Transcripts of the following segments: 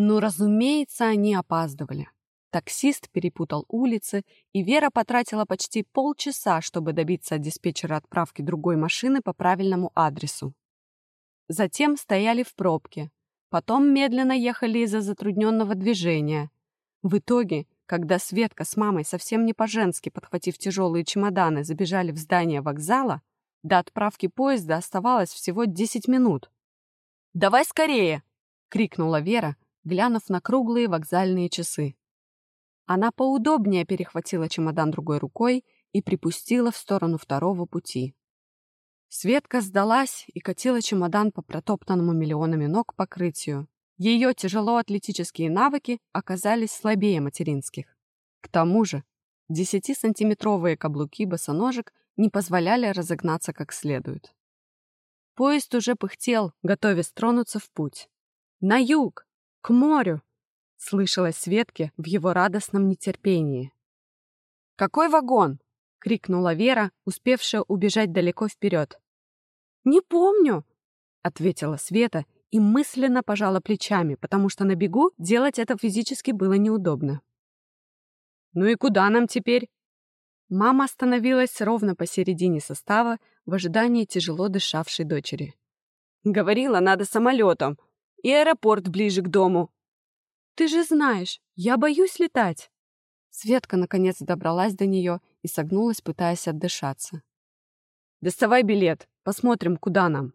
Ну, разумеется, они опаздывали. Таксист перепутал улицы, и Вера потратила почти полчаса, чтобы добиться от диспетчера отправки другой машины по правильному адресу. Затем стояли в пробке. Потом медленно ехали из-за затрудненного движения. В итоге, когда Светка с мамой совсем не по-женски, подхватив тяжелые чемоданы, забежали в здание вокзала, до отправки поезда оставалось всего 10 минут. «Давай скорее!» — крикнула Вера, глянув на круглые вокзальные часы. Она поудобнее перехватила чемодан другой рукой и припустила в сторону второго пути. Светка сдалась и катила чемодан по протоптанному миллионами ног покрытию. Ее тяжелоатлетические навыки оказались слабее материнских. К тому же, десятисантиметровые каблуки босоножек не позволяли разогнаться как следует. Поезд уже пыхтел, готовясь тронуться в путь. «На юг! К морю!» слышалось Светке в его радостном нетерпении. «Какой вагон?» — крикнула Вера, успевшая убежать далеко вперед. «Не помню», — ответила Света и мысленно пожала плечами, потому что на бегу делать это физически было неудобно. «Ну и куда нам теперь?» Мама остановилась ровно посередине состава в ожидании тяжело дышавшей дочери. «Говорила, надо самолетом, и аэропорт ближе к дому», «Ты же знаешь, я боюсь летать!» Светка наконец добралась до нее и согнулась, пытаясь отдышаться. «Доставай билет, посмотрим, куда нам».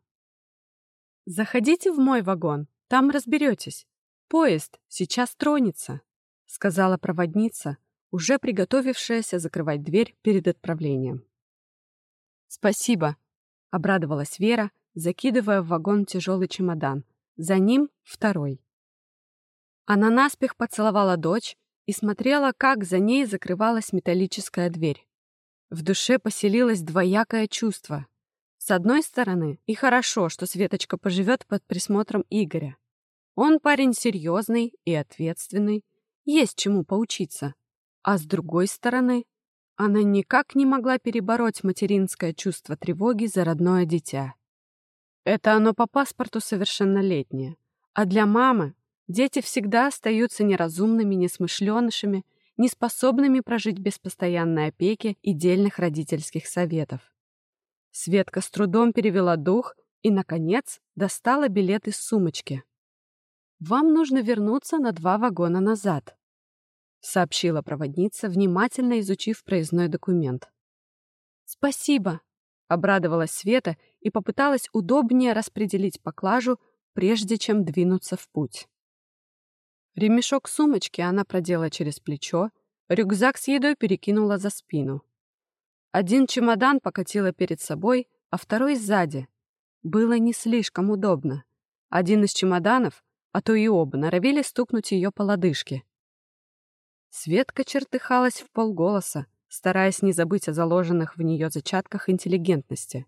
«Заходите в мой вагон, там разберетесь. Поезд сейчас тронется», — сказала проводница, уже приготовившаяся закрывать дверь перед отправлением. «Спасибо», — обрадовалась Вера, закидывая в вагон тяжелый чемодан. За ним второй. Она наспех поцеловала дочь и смотрела, как за ней закрывалась металлическая дверь. В душе поселилось двоякое чувство. С одной стороны, и хорошо, что Светочка поживет под присмотром Игоря. Он парень серьезный и ответственный, есть чему поучиться. А с другой стороны, она никак не могла перебороть материнское чувство тревоги за родное дитя. Это оно по паспорту совершеннолетнее. А для мамы Дети всегда остаются неразумными, несмышленышами, неспособными прожить без постоянной опеки и дельных родительских советов. Светка с трудом перевела дух и, наконец, достала билет из сумочки. «Вам нужно вернуться на два вагона назад», — сообщила проводница, внимательно изучив проездной документ. «Спасибо», — обрадовалась Света и попыталась удобнее распределить поклажу, прежде чем двинуться в путь. Ремешок сумочки она продела через плечо, рюкзак с едой перекинула за спину. Один чемодан покатила перед собой, а второй сзади. Было не слишком удобно. Один из чемоданов, а то и оба, норовили стукнуть ее по лодыжке. Светка чертыхалась в полголоса, стараясь не забыть о заложенных в нее зачатках интеллигентности.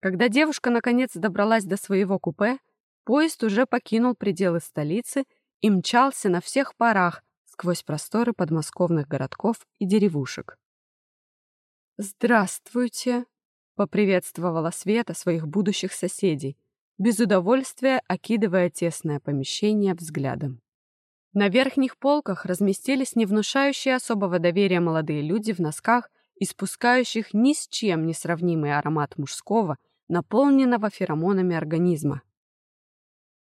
Когда девушка наконец добралась до своего купе, Поезд уже покинул пределы столицы и мчался на всех парах сквозь просторы подмосковных городков и деревушек. «Здравствуйте!» — поприветствовала Света своих будущих соседей, без удовольствия окидывая тесное помещение взглядом. На верхних полках разместились не внушающие особого доверия молодые люди в носках, испускающих ни с чем не сравнимый аромат мужского, наполненного феромонами организма.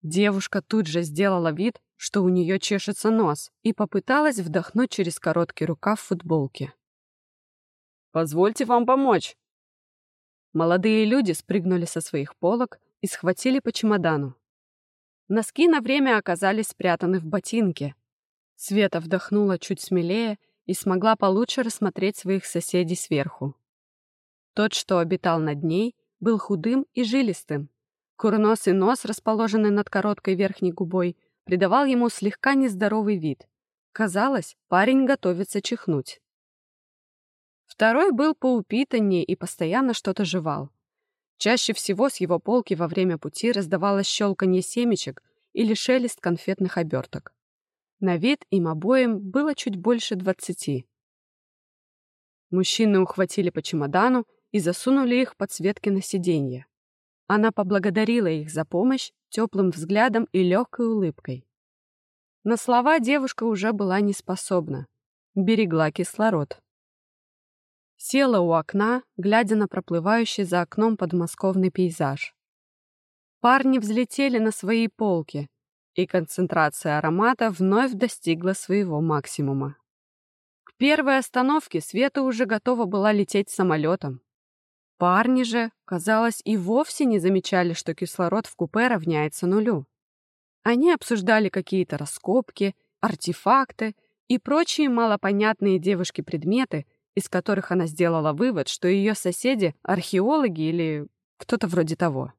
Девушка тут же сделала вид, что у нее чешется нос, и попыталась вдохнуть через короткий рукав футболки. «Позвольте вам помочь!» Молодые люди спрыгнули со своих полок и схватили по чемодану. Носки на время оказались спрятаны в ботинке. Света вдохнула чуть смелее и смогла получше рассмотреть своих соседей сверху. Тот, что обитал над ней, был худым и жилистым, Курносый нос, расположенный над короткой верхней губой, придавал ему слегка нездоровый вид. Казалось, парень готовится чихнуть. Второй был поупитаннее и постоянно что-то жевал. Чаще всего с его полки во время пути раздавалось щелканье семечек или шелест конфетных оберток. На вид им обоим было чуть больше двадцати. Мужчины ухватили по чемодану и засунули их под Светки на сиденье. Она поблагодарила их за помощь теплым взглядом и легкой улыбкой. На слова девушка уже была не способна. Берегла кислород. Села у окна, глядя на проплывающий за окном подмосковный пейзаж. Парни взлетели на свои полки, и концентрация аромата вновь достигла своего максимума. К первой остановке Света уже готова была лететь самолетом. Парни же, казалось, и вовсе не замечали, что кислород в купе равняется нулю. Они обсуждали какие-то раскопки, артефакты и прочие малопонятные девушке предметы, из которых она сделала вывод, что ее соседи — археологи или кто-то вроде того.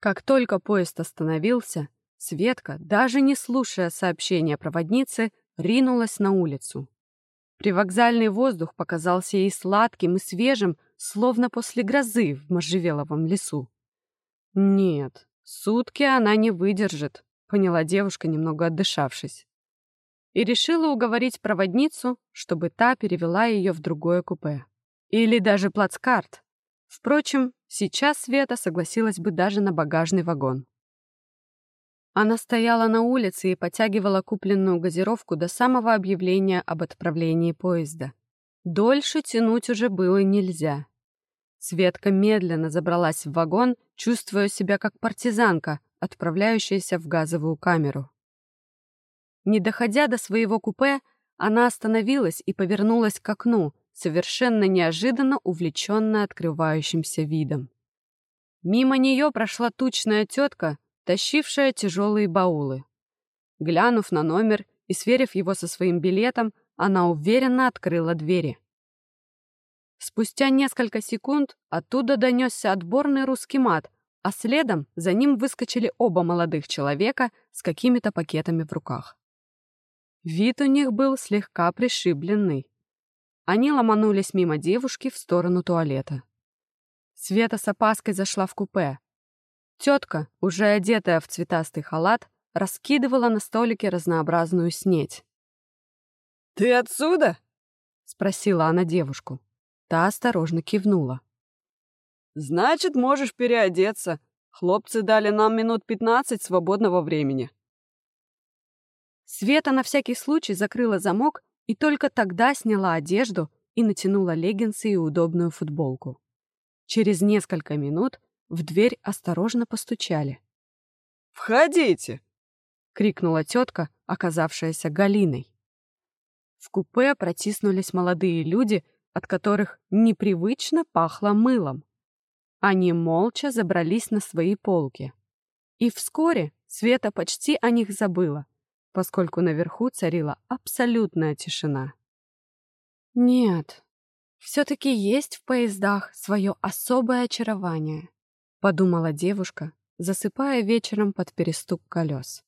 Как только поезд остановился, Светка, даже не слушая сообщения проводницы, ринулась на улицу. Привокзальный воздух показался ей сладким и свежим, словно после грозы в можжевеловом лесу. Нет, сутки она не выдержит, поняла девушка, немного отдышавшись и решила уговорить проводницу, чтобы та перевела ее в другое купе. Или даже плацкарт. Впрочем, сейчас Света согласилась бы даже на багажный вагон. Она стояла на улице и потягивала купленную газировку до самого объявления об отправлении поезда. Дольше тянуть уже было нельзя. Светка медленно забралась в вагон, чувствуя себя как партизанка, отправляющаяся в газовую камеру. Не доходя до своего купе, она остановилась и повернулась к окну, совершенно неожиданно увлеченная открывающимся видом. Мимо нее прошла тучная тетка, тащившая тяжелые баулы. Глянув на номер и сверив его со своим билетом, она уверенно открыла двери. Спустя несколько секунд оттуда донесся отборный русский мат, а следом за ним выскочили оба молодых человека с какими-то пакетами в руках. Вид у них был слегка пришибленный. Они ломанулись мимо девушки в сторону туалета. Света с опаской зашла в купе. Тетка, уже одетая в цветастый халат, раскидывала на столике разнообразную снеть. «Ты отсюда?» — спросила она девушку. Та осторожно кивнула. «Значит, можешь переодеться. Хлопцы дали нам минут пятнадцать свободного времени». Света на всякий случай закрыла замок и только тогда сняла одежду и натянула леггинсы и удобную футболку. Через несколько минут в дверь осторожно постучали. «Входите!» — крикнула тетка, оказавшаяся Галиной. В купе протиснулись молодые люди, от которых непривычно пахло мылом. Они молча забрались на свои полки. И вскоре Света почти о них забыла — поскольку наверху царила абсолютная тишина. «Нет, все-таки есть в поездах свое особое очарование», — подумала девушка, засыпая вечером под перестук колес.